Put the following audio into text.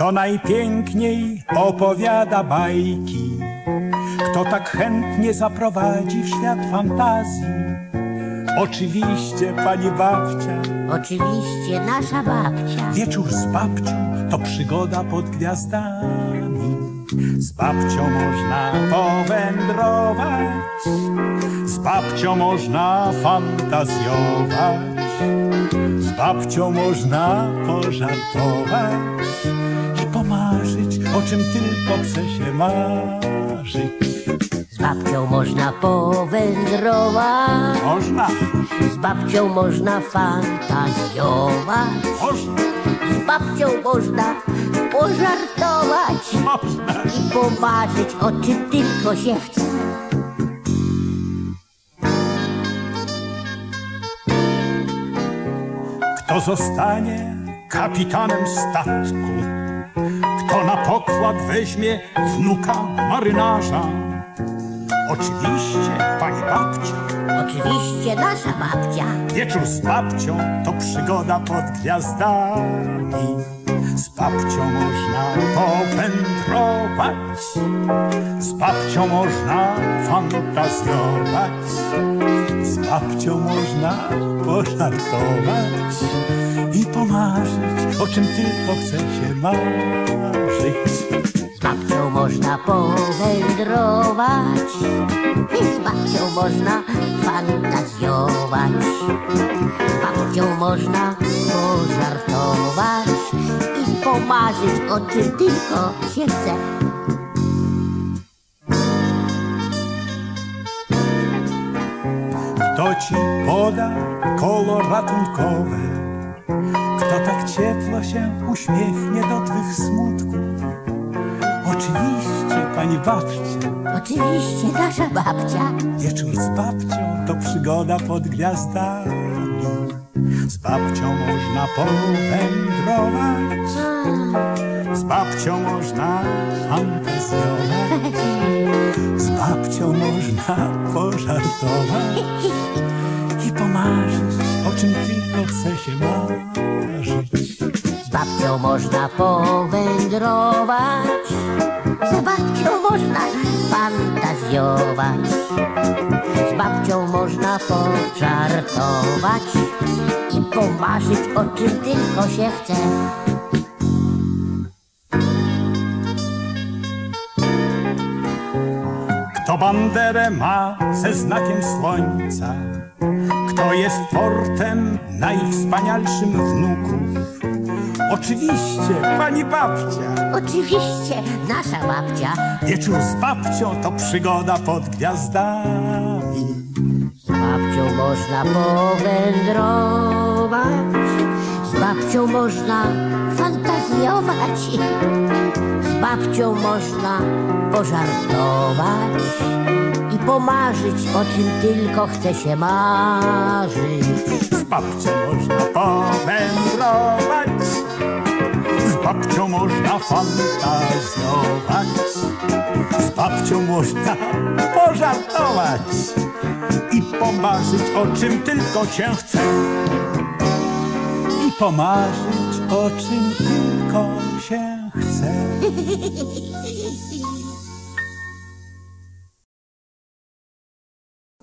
Kto najpiękniej opowiada bajki, kto tak chętnie zaprowadzi w świat fantazji. Oczywiście, pani babcia, Oczywiście nasza babcia. wieczór z babcią to przygoda pod gwiazdami. Z babcią można powędrować, z babcią można fantazjować, z babcią można pożartować o czym tylko chce się marzyć. Z babcią można powędrować. Można, Z babcią można fantazjować. można, Z babcią można pożartować. można. I pomarzyć, o czym tylko się chce. Kto zostanie kapitanem statku? Pokład weźmie wnuka marynarza? Oczywiście, pani babcia. Oczywiście nasza babcia. Wieczór z babcią to przygoda pod gwiazdami. Z babcią można powędrować, z babcią można fantazjować, z babcią można pożartować i pomarzyć, o czym tylko chce się marzyć. Można powędrować. I z babcią można fantazjować. Babcią można pożartować. I pomarzyć, o czym tylko się chce. Kto ci poda koło ratunkowe? Kto tak ciepło się uśmiechnie do twych smutków? Oczywiście, pani babcia, Oczywiście nasza babcia. wieczór z babcią to przygoda pod gwiazdami. Z babcią można powędrować, z babcią można fantazjować, z babcią można pożartować i pomarzyć, o czym tylko chce się marzyć. Z babcią można powędrować. Z babcią można fantazjować. Z babcią można pożartować. I pomarzyć, o czym tylko się chce. Kto banderę ma ze znakiem słońca, kto jest portem najwspanialszym wnuków. Oczywiście, pani babcia, Oczywiście nasza babcia. wieczór z babcią to przygoda pod gwiazdami. Z babcią można powędrować. Z babcią można fantazjować. Z babcią można pożartować i pomarzyć, o czym tylko chce się marzyć. Z babcią można powędrować, babcią można fantazjować, z babcią można pożartować i pomarzyć o czym tylko się chce. I pomarzyć o czym tylko się chce.